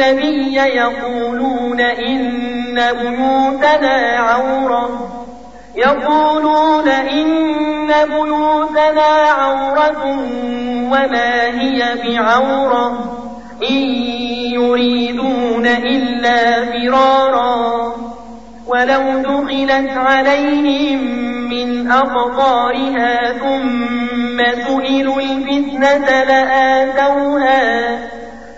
النبي يقولون إن بيوتنا عورة. يقولون إن بيوتنا عورة وما هي بعورة. إن يريدون إلا فرارا. ولو دخلت عليهم من أقطارها ثم سئلوا الفتنة لآتوها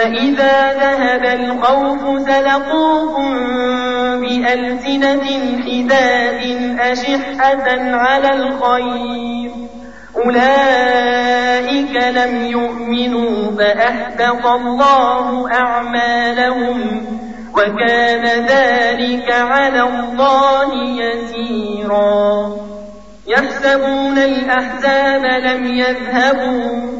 فإذا ذهب الخوف سلقوكم بألسنة حداد أشحة على الخير. أولئك لم يؤمنوا فأحبط الله أعمالهم وكان ذلك على الله يسيرا. يحسبون الأحزاب لم يذهبوا.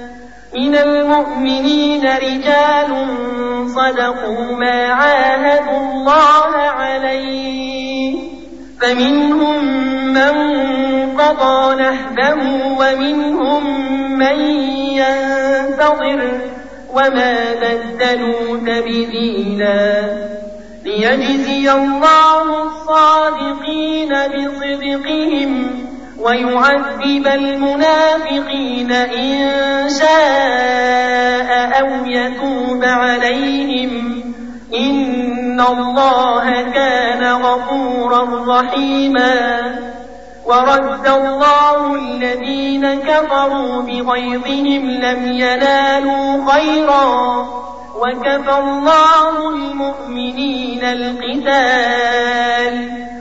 من المؤمنين رجال صدقوا ما عاهدوا الله عليه. فمنهم من قضى نحبه ومنهم من ينتظر وما بدلوا تبديلا ليجزي الله الصادقين بصدقهم ويعذب المنافقين إن شاء أو يتوب عليهم. إن الله كان غفورا رحيما. ورد الله الذين كفروا بغيظهم لم ينالوا خيرا. وكفى الله المؤمنين القتال.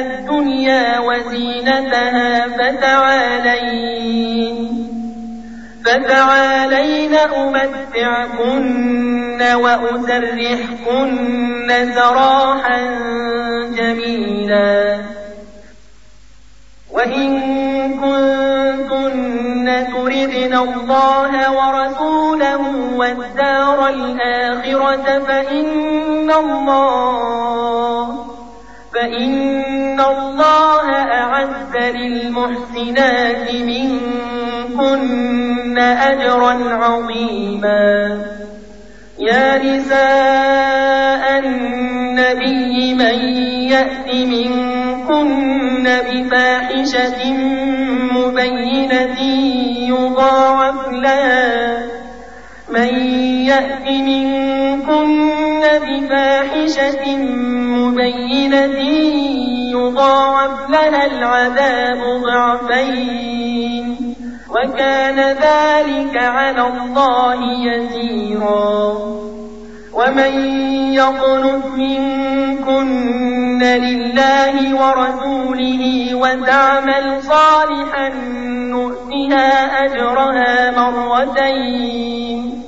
الدنيا وزينتها فتعالين. فتعالين أمتعكن وأسرحكن سراحا جميلا. وإن كنتن تردن الله ورسوله والدار الآخرة فإن الله فإن الله أعد للمحسنات منكن أجرا عظيما. يا نساء النبي من يأت منكن بفاحشة مبينة يضاعف لها. من يأت منكن بفاحشة مبينة يضاعف لها العذاب ضعفين. وكان ذلك على الله يسيرا. ومن يقنت منكن لله ورسوله وتعمل صالحا نؤتها أجرها مرتين.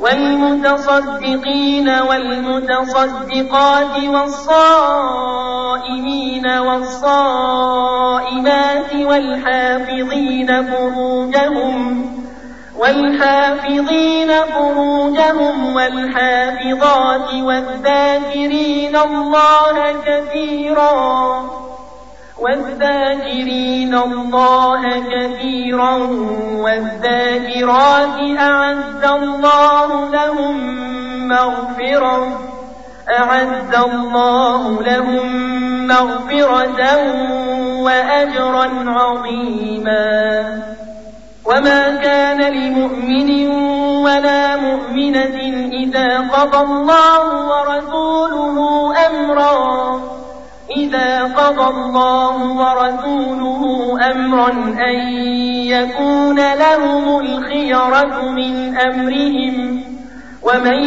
والمتصدقين والمتصدقات والصائمين والصائمات والحافظين فروجهم والحافظين فروجهم والحافظات والذاكرين الله كثيرا والذاكرين الله كثيرا والذاكرات أعد الله لهم مغفرة أعد الله لهم مغفرة وأجرا عظيما. وما كان لمؤمن ولا مؤمنة إذا قضى الله ورسوله أمرا إذا قضى الله ورسوله أمرا أن يكون لهم الخيرة من أمرهم ومن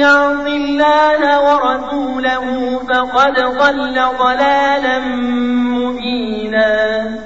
يعص الله ورسوله فقد ضل ضلالا مبينا.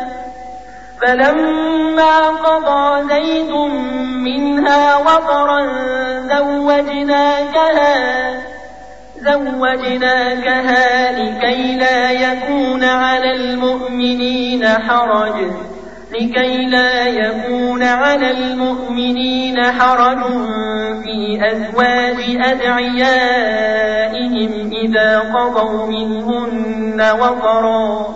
فلما قضى زيد منها وطرا زوجناكها زوجناكها لكي لا يكون على المؤمنين حرج لكي لا يكون على المؤمنين حرج في أزواج أدعيائهم إذا قضوا منهن وطرا.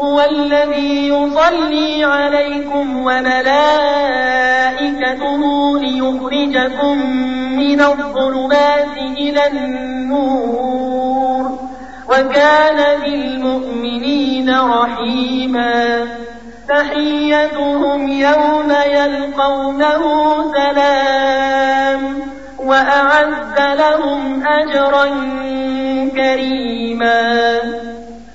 هو الذي يصلي عليكم وملائكته ليخرجكم من الظلمات إلى النور وكان بالمؤمنين رحيما تحيتهم يوم يلقونه سلام وأعد لهم أجرا كريما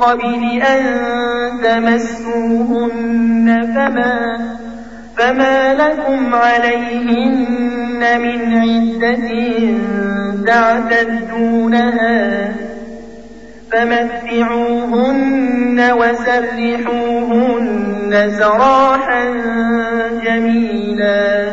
قبل أن تمسوهن فما, فما لكم عليهن من عدة تعتدونها فمتعوهن وسرحوهن سراحا جميلا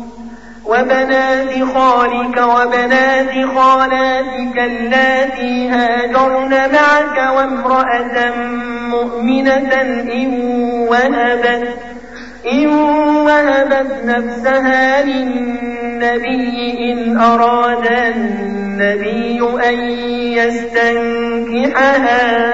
وبنات خالك وبنات خالاتك اللاتي هاجرن معك وامرأة مؤمنة إن وهبت إن وهبت نفسها للنبي إن أراد النبي أن يستنكحها.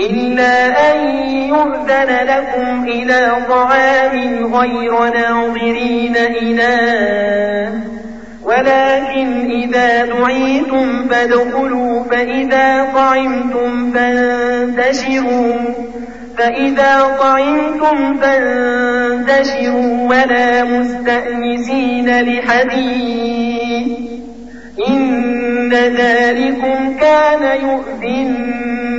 إلا أن يؤذن لكم إلى طعام غير ناظرين إله ولكن إذا دعيتم فادخلوا فإذا طعمتم فانتشروا فإذا طعمتم فانتشروا ولا مستأنسين لحديث إن ذلكم كان يؤذي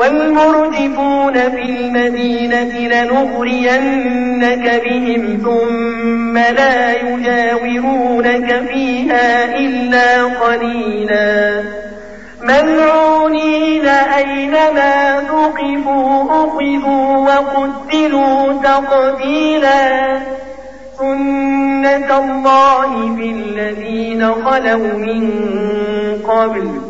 والمرجفون في المدينة لنغرينك بهم ثم لا يجاورونك فيها إلا قليلا. ملعونين أينما ثقفوا أخذوا وقتلوا تقتيلا سنة الله في الذين خلوا من قبل.